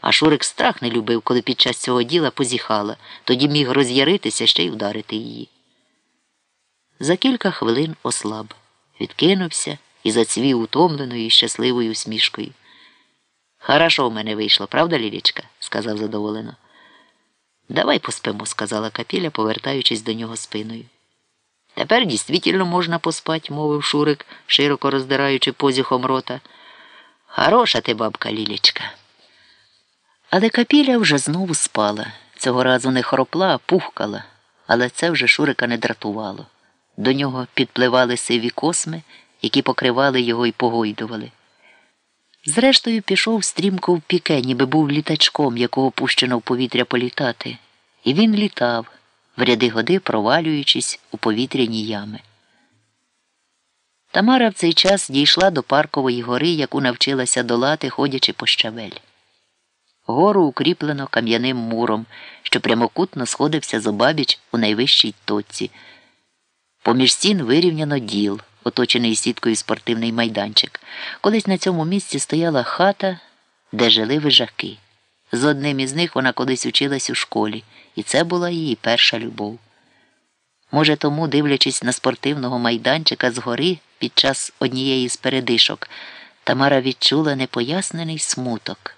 а Шурик страх не любив, коли під час цього діла позіхала, тоді міг роз'яритися ще й ударити її. За кілька хвилин ослаб, відкинувся і зацвів утомленою і щасливою усмішкою. Хорошо в мене вийшло, правда, Лілічка? сказав задоволено. Давай поспимо, сказала Капіля, повертаючись до нього спиною. Тепер дійсно можна поспать, мовив Шурик, широко роздираючи позіхом рота. Хороша ти, бабка Лілічка. Але Капіля вже знову спала. Цього разу не хропла, пухкала, але це вже Шурика не дратувало. До нього підпливали сиві косми, які покривали його і погойдували. Зрештою, пішов стрімко в піке, ніби був літачком, якого пущено в повітря політати, і він літав, в ряди годи провалюючись у повітряні ями. Тамара в цей час дійшла до паркової гори, яку навчилася долати, ходячи по щавель. Гору укріплено кам'яним муром, що прямокутно сходився з у найвищій точці. Поміж стін вирівняно діл, оточений сіткою спортивний майданчик. Колись на цьому місці стояла хата, де жили вижаки. З одним із них вона колись училась у школі, і це була її перша любов. Може, тому, дивлячись на спортивного майданчика згори під час однієї з передишок, Тамара відчула непояснений смуток,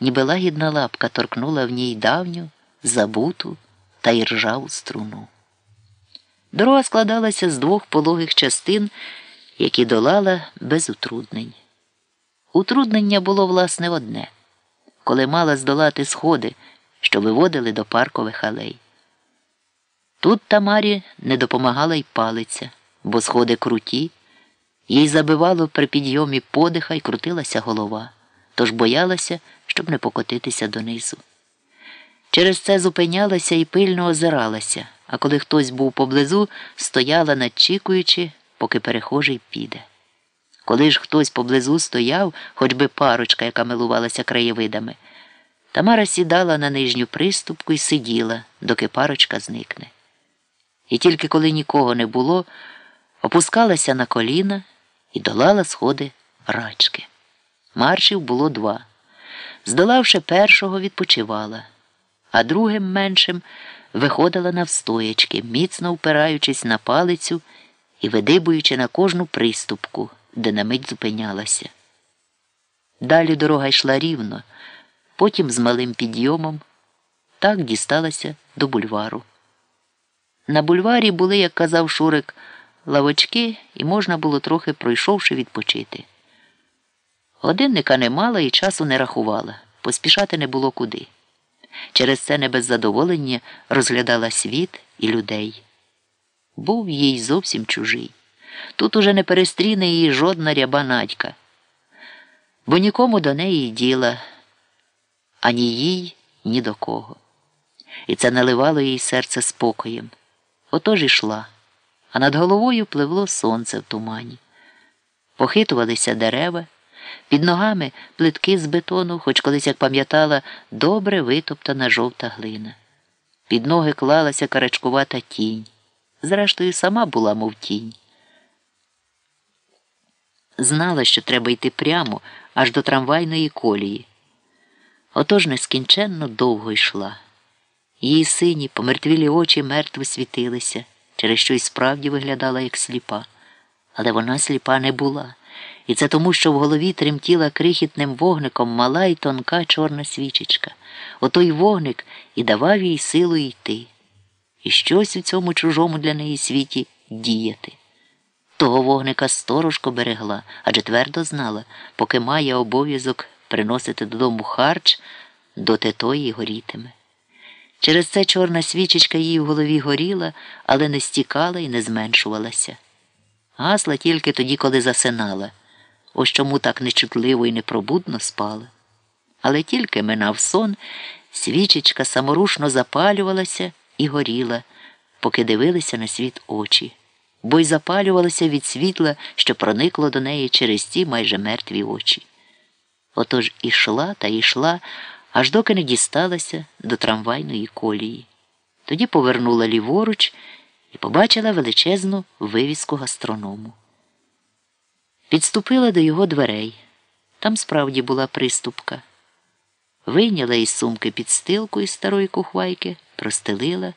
ніби лагідна лапка торкнула в ній давню, забуту та й ржаву струну. Дорога складалася з двох пологих частин, які долала без утруднень. Утруднення було, власне, одне коли мала здолати сходи, що виводили до паркових алей. Тут Тамарі не допомагала й палиця, бо сходи круті, їй забивало при підйомі подиха і крутилася голова, тож боялася, щоб не покотитися донизу. Через це зупинялася і пильно озиралася, а коли хтось був поблизу, стояла, надчікуючи, поки перехожий піде. Коли ж хтось поблизу стояв, хоч би парочка, яка милувалася краєвидами, Тамара сідала на нижню приступку і сиділа, доки парочка зникне. І тільки коли нікого не було, опускалася на коліна і долала сходи рачки. Маршів було два. Здолавши першого, відпочивала, а другим меншим виходила навстоячки, міцно впираючись на палицю і видибуючи на кожну приступку, де на мить зупинялася. Далі дорога йшла рівно, потім з малим підйомом, так дісталася до бульвару. На бульварі були, як казав Шурик, лавочки, і можна було трохи пройшовши відпочити. Годинника не мала і часу не рахувала, поспішати не було куди. Через це не без задоволення розглядала світ і людей. Був їй зовсім чужий. Тут уже не перестріне її жодна ряба надька, бо нікому до неї діла, ані їй, ні до кого. І це наливало їй серце спокоєм. Отож ішла, а над головою пливло сонце в тумані. Похитувалися дерева, під ногами плитки з бетону, хоч колись, як пам'ятала, добре витоптана жовта глина. Під ноги клалася карачкувата тінь. Зрештою, сама була, мов тінь. Знала, що треба йти прямо аж до трамвайної колії. Отож нескінченно довго йшла. Її сині, помертвілі очі мертво світилися, через що й справді виглядала як сліпа. Але вона сліпа не була. І це тому, що в голові тремтіла крихітним вогником мала й тонка чорна свічечка. Отой вогник і давав їй силу йти. І щось у цьому чужому для неї світі діяти. Того вогника сторожко берегла, адже твердо знала, поки має обов'язок приносити додому харч, доти тої горітиме. Через це чорна свічечка їй в голові горіла, але не стікала і не зменшувалася. Гасла тільки тоді, коли засинала, ось чому так нечутливо і непробудно спала. Але тільки минав сон, свічечка саморушно запалювалася і горіла, поки дивилися на світ очі, бо й запалювалася від світла, що проникло до неї через ті майже мертві очі. Отож ішла та йшла аж доки не дісталася до трамвайної колії. Тоді повернула ліворуч і побачила величезну вивіску гастроному. Підступила до його дверей. Там справді була приступка. вийняла із сумки підстилку із старої кухвайки, простелила.